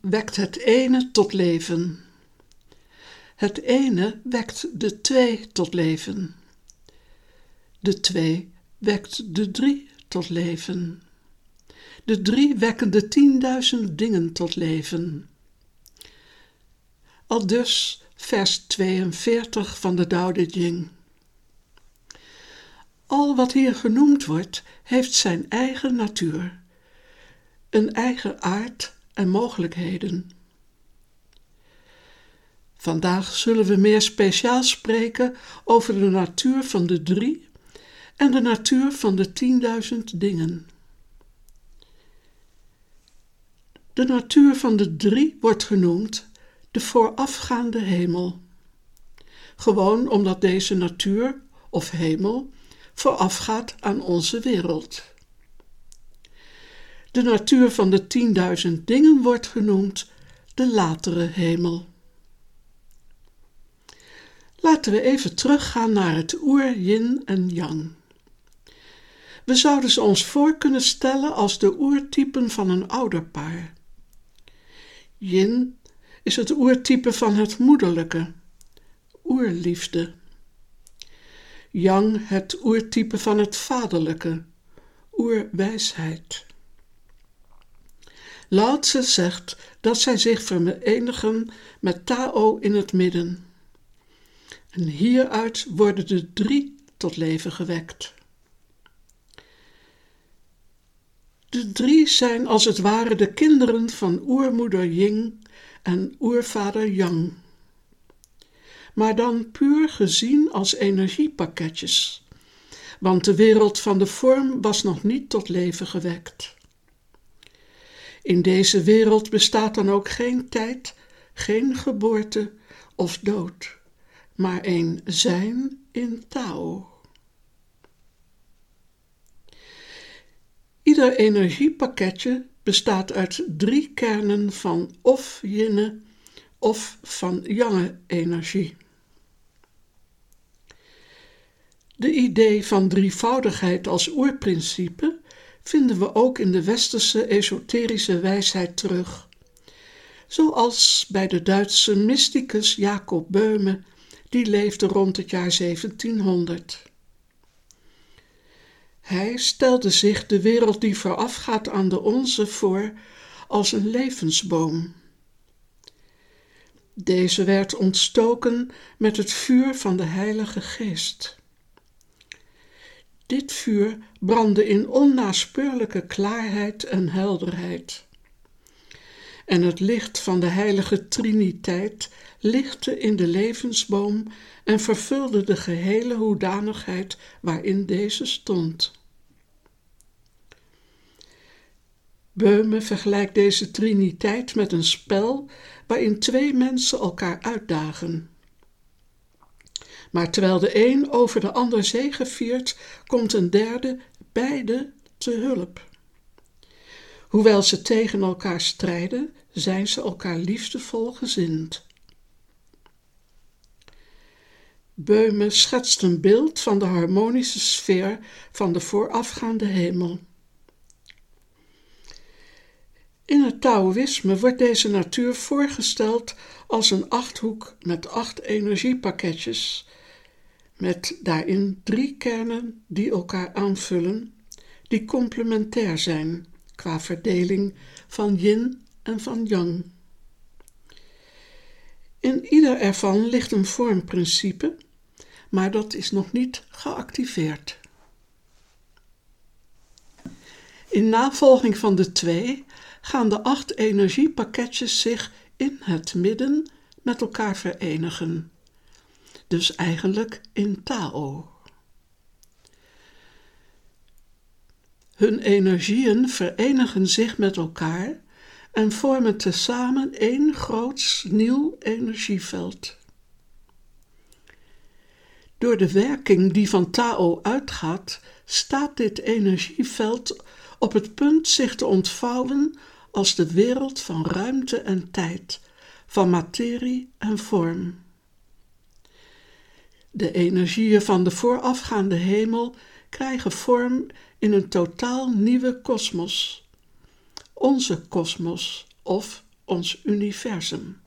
Wekt het ene tot leven. Het ene wekt de twee tot leven. De twee wekt de drie tot leven. De drie wekken de tienduizend dingen tot leven. Al dus vers 42 van de Te Ching. Al wat hier genoemd wordt, heeft zijn eigen natuur, een eigen aard en mogelijkheden. Vandaag zullen we meer speciaal spreken over de natuur van de drie en de natuur van de tienduizend dingen. De natuur van de drie wordt genoemd de voorafgaande hemel. Gewoon omdat deze natuur of hemel voorafgaat aan onze wereld. De natuur van de tienduizend dingen wordt genoemd de latere hemel. Laten we even teruggaan naar het oer-yin en yang. We zouden ze ons voor kunnen stellen als de oertypen van een ouderpaar. Yin is het oertype van het moederlijke, oerliefde. Yang het oertype van het vaderlijke, oerwijsheid. Lao Tse zegt dat zij zich verenigen met Tao in het midden. En hieruit worden de drie tot leven gewekt. De drie zijn als het ware de kinderen van oermoeder Ying en oervader Yang. Maar dan puur gezien als energiepakketjes, want de wereld van de vorm was nog niet tot leven gewekt. In deze wereld bestaat dan ook geen tijd, geen geboorte of dood, maar een zijn in Tao. Ieder energiepakketje bestaat uit drie kernen van of yinne of van jange energie. De idee van drievoudigheid als oerprincipe vinden we ook in de westerse esoterische wijsheid terug, zoals bij de Duitse mysticus Jacob Böhme, die leefde rond het jaar 1700. Hij stelde zich de wereld die voorafgaat aan de onze voor als een levensboom. Deze werd ontstoken met het vuur van de Heilige Geest. Dit vuur brandde in onnaspeurlijke klaarheid en helderheid. En het licht van de heilige Triniteit lichtte in de levensboom en vervulde de gehele hoedanigheid waarin deze stond. Beume vergelijkt deze triniteit met een spel waarin twee mensen elkaar uitdagen. Maar terwijl de een over de ander zegeviert, komt een derde beide te hulp. Hoewel ze tegen elkaar strijden, zijn ze elkaar liefdevol gezind. Beume schetst een beeld van de harmonische sfeer van de voorafgaande hemel. In het Taoïsme wordt deze natuur voorgesteld als een achthoek met acht energiepakketjes, met daarin drie kernen die elkaar aanvullen, die complementair zijn qua verdeling van yin en van yang. In ieder ervan ligt een vormprincipe, maar dat is nog niet geactiveerd. In navolging van de twee gaan de acht energiepakketjes zich in het midden met elkaar verenigen. Dus eigenlijk in Tao. Hun energieën verenigen zich met elkaar en vormen tezamen één groots nieuw energieveld. Door de werking die van Tao uitgaat, staat dit energieveld op het punt zich te ontvouwen als de wereld van ruimte en tijd, van materie en vorm. De energieën van de voorafgaande hemel krijgen vorm in een totaal nieuwe kosmos. Onze kosmos of ons universum.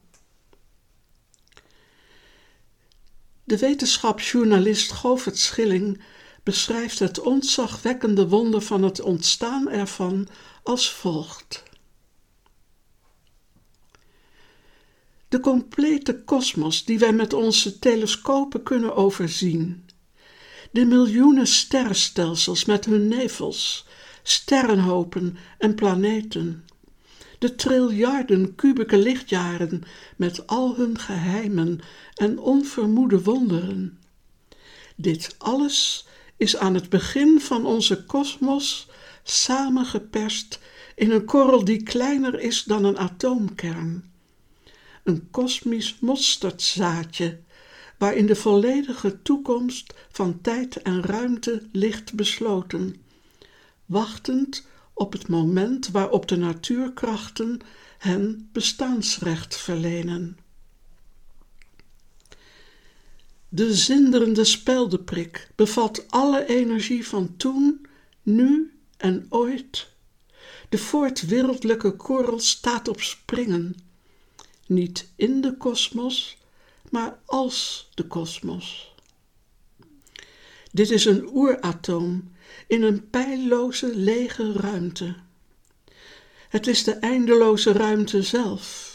De wetenschapsjournalist Govert Schilling beschrijft het ontzagwekkende wonder van het ontstaan ervan als volgt. De complete kosmos die wij met onze telescopen kunnen overzien, de miljoenen sterrenstelsels met hun nevels, sterrenhopen en planeten, de triljarden kubieke lichtjaren met al hun geheimen en onvermoede wonderen. Dit alles is aan het begin van onze kosmos samengeperst in een korrel die kleiner is dan een atoomkern. Een kosmisch mosterdzaadje waarin de volledige toekomst van tijd en ruimte ligt besloten, wachtend op het moment waarop de natuurkrachten hen bestaansrecht verlenen. De zinderende speldeprik bevat alle energie van toen, nu en ooit. De voortwereldlijke korrel staat op springen, niet in de kosmos, maar als de kosmos. Dit is een oeratoom in een pijlloze lege ruimte. Het is de eindeloze ruimte zelf.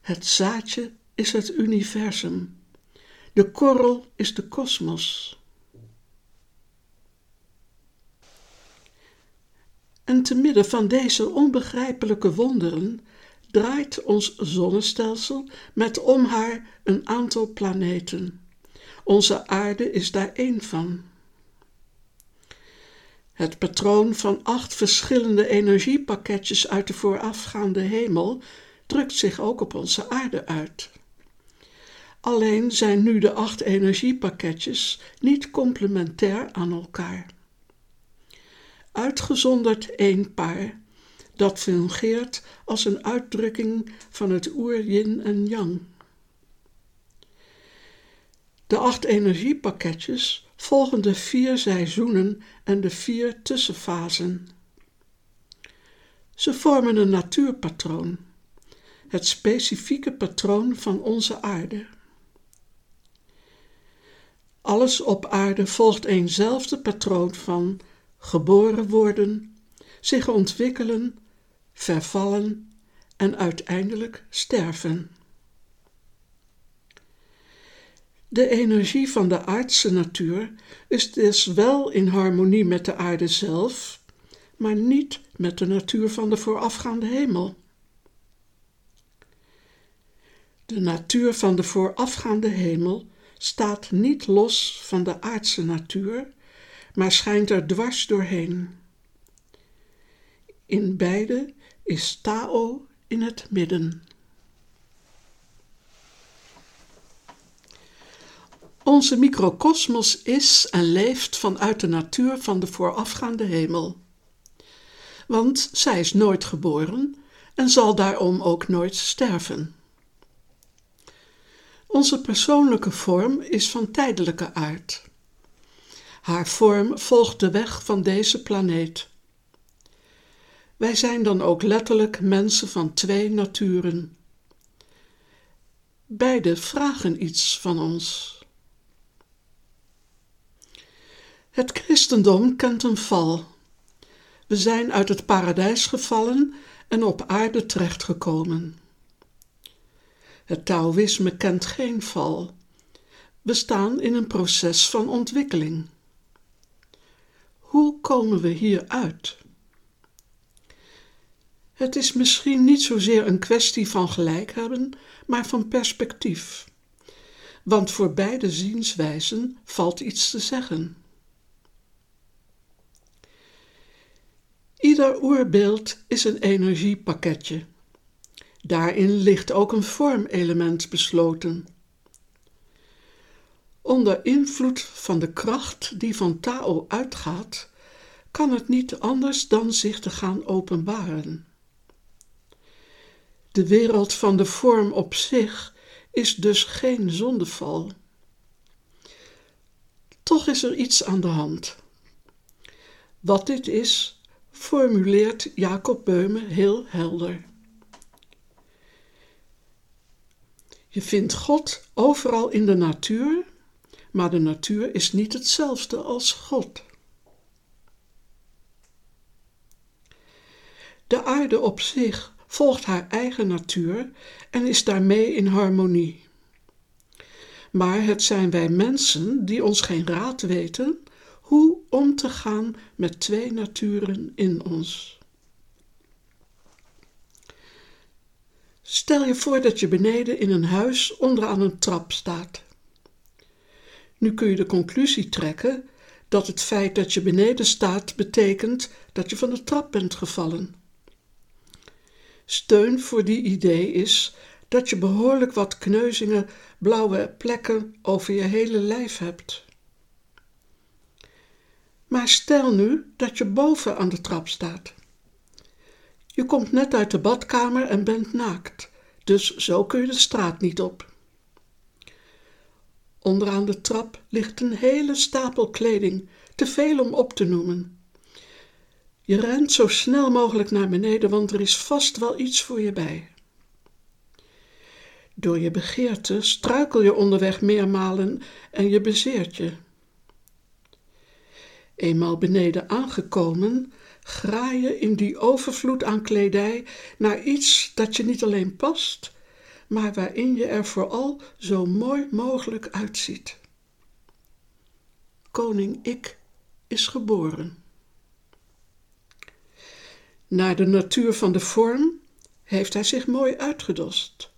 Het zaadje is het universum. De korrel is de kosmos. En te midden van deze onbegrijpelijke wonderen draait ons zonnestelsel met om haar een aantal planeten. Onze aarde is daar één van. Het patroon van acht verschillende energiepakketjes uit de voorafgaande hemel drukt zich ook op onze aarde uit. Alleen zijn nu de acht energiepakketjes niet complementair aan elkaar. Uitgezonderd één paar, dat fungeert als een uitdrukking van het oer-yin en yang. De acht energiepakketjes volgen de vier seizoenen en de vier tussenfasen. Ze vormen een natuurpatroon, het specifieke patroon van onze aarde. Alles op aarde volgt eenzelfde patroon van geboren worden, zich ontwikkelen, vervallen en uiteindelijk sterven. De energie van de aardse natuur is dus wel in harmonie met de aarde zelf, maar niet met de natuur van de voorafgaande hemel. De natuur van de voorafgaande hemel staat niet los van de aardse natuur, maar schijnt er dwars doorheen. In beide is Tao in het midden. Onze microcosmos is en leeft vanuit de natuur van de voorafgaande hemel. Want zij is nooit geboren en zal daarom ook nooit sterven. Onze persoonlijke vorm is van tijdelijke aard. Haar vorm volgt de weg van deze planeet. Wij zijn dan ook letterlijk mensen van twee naturen. Beide vragen iets van ons. Het christendom kent een val. We zijn uit het paradijs gevallen en op aarde terechtgekomen. Het Taoïsme kent geen val. We staan in een proces van ontwikkeling. Hoe komen we hier uit? Het is misschien niet zozeer een kwestie van gelijk hebben, maar van perspectief. Want voor beide zienswijzen valt iets te zeggen. Ieder oerbeeld is een energiepakketje. Daarin ligt ook een vormelement besloten. Onder invloed van de kracht die van Tao uitgaat, kan het niet anders dan zich te gaan openbaren. De wereld van de vorm op zich is dus geen zondeval. Toch is er iets aan de hand. Wat dit is, formuleert Jacob Beume heel helder. Je vindt God overal in de natuur, maar de natuur is niet hetzelfde als God. De aarde op zich volgt haar eigen natuur en is daarmee in harmonie. Maar het zijn wij mensen die ons geen raad weten hoe om te gaan met twee naturen in ons. Stel je voor dat je beneden in een huis onderaan een trap staat. Nu kun je de conclusie trekken dat het feit dat je beneden staat betekent dat je van de trap bent gevallen. Steun voor die idee is dat je behoorlijk wat kneuzingen, blauwe plekken over je hele lijf hebt. Maar stel nu dat je boven aan de trap staat. Je komt net uit de badkamer en bent naakt, dus zo kun je de straat niet op. Onderaan de trap ligt een hele stapel kleding, te veel om op te noemen. Je rent zo snel mogelijk naar beneden, want er is vast wel iets voor je bij. Door je begeerte struikel je onderweg meermalen en je bezeert je. Eenmaal beneden aangekomen, graai je in die overvloed aan kledij naar iets dat je niet alleen past, maar waarin je er vooral zo mooi mogelijk uitziet. Koning Ik is geboren. Naar de natuur van de vorm heeft hij zich mooi uitgedost.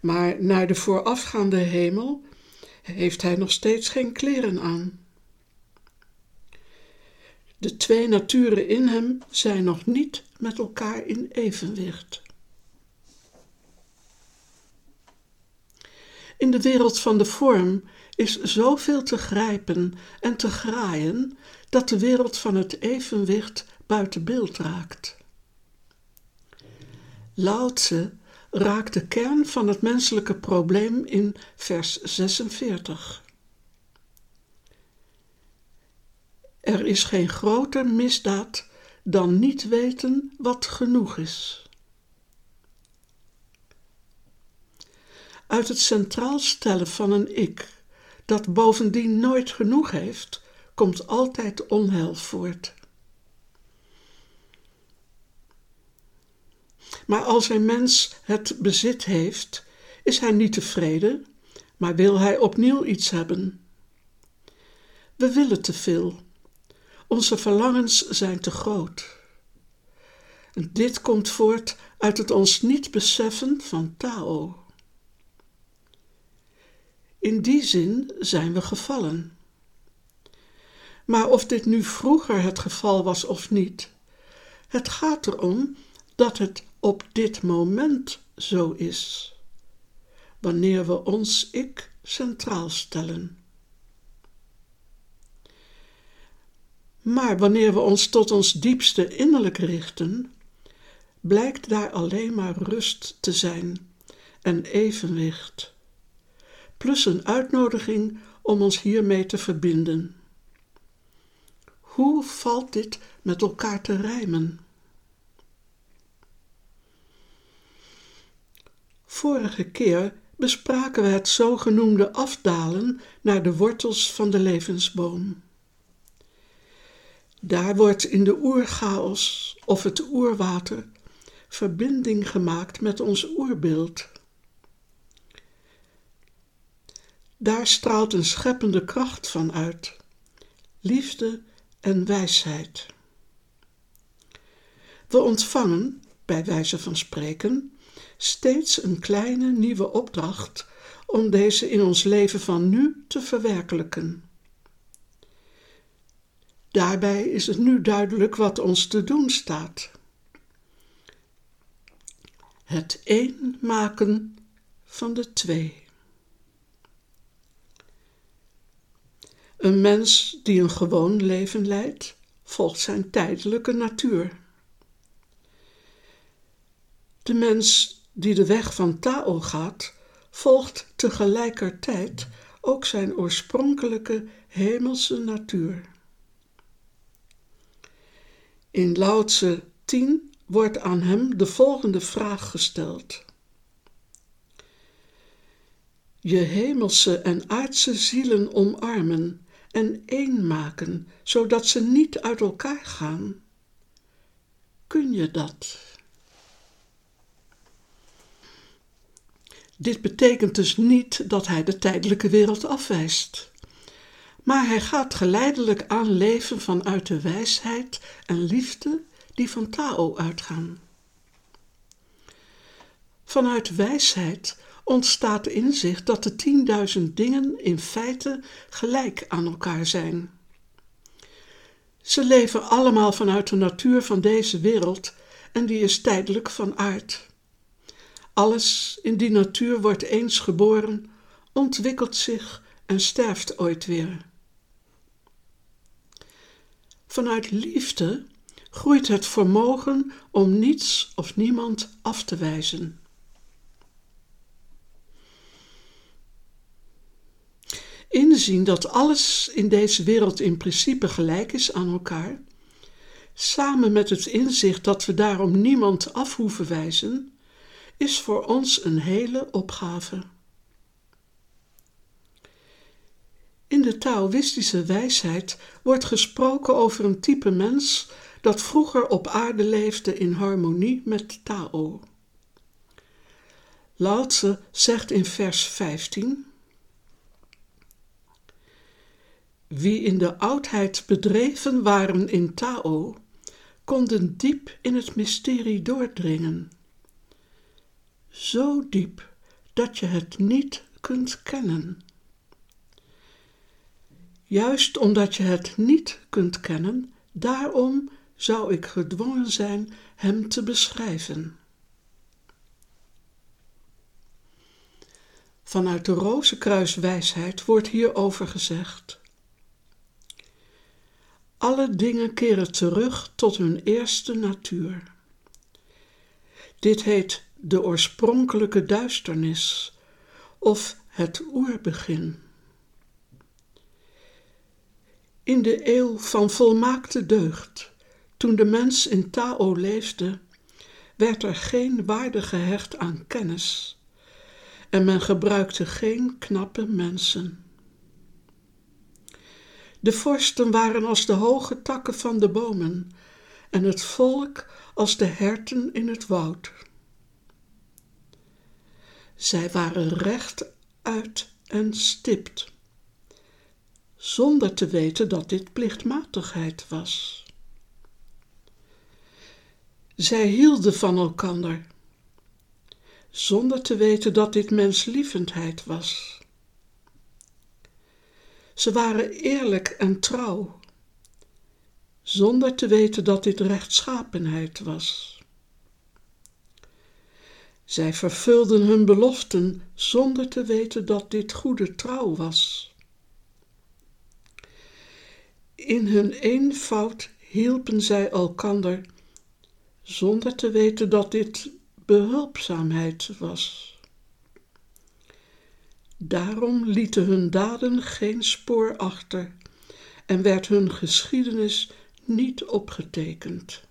Maar naar de voorafgaande hemel heeft hij nog steeds geen kleren aan. De twee naturen in hem zijn nog niet met elkaar in evenwicht. In de wereld van de vorm is zoveel te grijpen en te graaien dat de wereld van het evenwicht buiten beeld raakt. Lao raakt de kern van het menselijke probleem in vers 46. Er is geen groter misdaad dan niet weten wat genoeg is. Uit het centraal stellen van een ik, dat bovendien nooit genoeg heeft, komt altijd onheil voort. Maar als een mens het bezit heeft, is hij niet tevreden, maar wil hij opnieuw iets hebben. We willen te veel. Onze verlangens zijn te groot. dit komt voort uit het ons niet beseffen van Tao. In die zin zijn we gevallen. Maar of dit nu vroeger het geval was of niet, het gaat erom dat het op dit moment zo is, wanneer we ons ik centraal stellen. Maar wanneer we ons tot ons diepste innerlijk richten, blijkt daar alleen maar rust te zijn en evenwicht, plus een uitnodiging om ons hiermee te verbinden. Hoe valt dit met elkaar te rijmen? Vorige keer bespraken we het zogenoemde afdalen naar de wortels van de levensboom. Daar wordt in de oerchaos of het oerwater verbinding gemaakt met ons oerbeeld. Daar straalt een scheppende kracht van uit, liefde en wijsheid. We ontvangen, bij wijze van spreken, steeds een kleine nieuwe opdracht om deze in ons leven van nu te verwerkelijken. Daarbij is het nu duidelijk wat ons te doen staat. Het een maken van de twee. Een mens die een gewoon leven leidt, volgt zijn tijdelijke natuur. De mens die de weg van Tao gaat, volgt tegelijkertijd ook zijn oorspronkelijke hemelse natuur. In Lao Tse 10 wordt aan hem de volgende vraag gesteld. je hemelse en aardse zielen omarmen en één maken, zodat ze niet uit elkaar gaan? Kun je dat? Dit betekent dus niet dat hij de tijdelijke wereld afwijst. Maar hij gaat geleidelijk aan leven vanuit de wijsheid en liefde die van Tao uitgaan. Vanuit wijsheid ontstaat inzicht dat de tienduizend dingen in feite gelijk aan elkaar zijn. Ze leven allemaal vanuit de natuur van deze wereld en die is tijdelijk van aard. Alles in die natuur wordt eens geboren, ontwikkelt zich en sterft ooit weer. Vanuit liefde groeit het vermogen om niets of niemand af te wijzen. Inzien dat alles in deze wereld in principe gelijk is aan elkaar, samen met het inzicht dat we daarom niemand af hoeven wijzen, is voor ons een hele opgave. In de Taoïstische wijsheid wordt gesproken over een type mens dat vroeger op aarde leefde in harmonie met Tao. Lao Tse zegt in vers 15: Wie in de oudheid bedreven waren in Tao, konden diep in het mysterie doordringen. Zo diep dat je het niet kunt kennen. Juist omdat je het niet kunt kennen, daarom zou ik gedwongen zijn hem te beschrijven. Vanuit de Rozenkruiswijsheid wordt hierover gezegd: Alle dingen keren terug tot hun eerste natuur. Dit heet de oorspronkelijke duisternis of het oerbegin. In de eeuw van volmaakte deugd, toen de mens in Tao leefde, werd er geen waarde gehecht aan kennis en men gebruikte geen knappe mensen. De vorsten waren als de hoge takken van de bomen en het volk als de herten in het woud. Zij waren rechtuit en stipt, zonder te weten dat dit plichtmatigheid was. Zij hielden van elkander, zonder te weten dat dit menslievendheid was. Ze waren eerlijk en trouw, zonder te weten dat dit rechtschapenheid was. Zij vervulden hun beloften zonder te weten dat dit goede trouw was. In hun eenvoud hielpen zij elkander zonder te weten dat dit behulpzaamheid was. Daarom lieten hun daden geen spoor achter en werd hun geschiedenis niet opgetekend.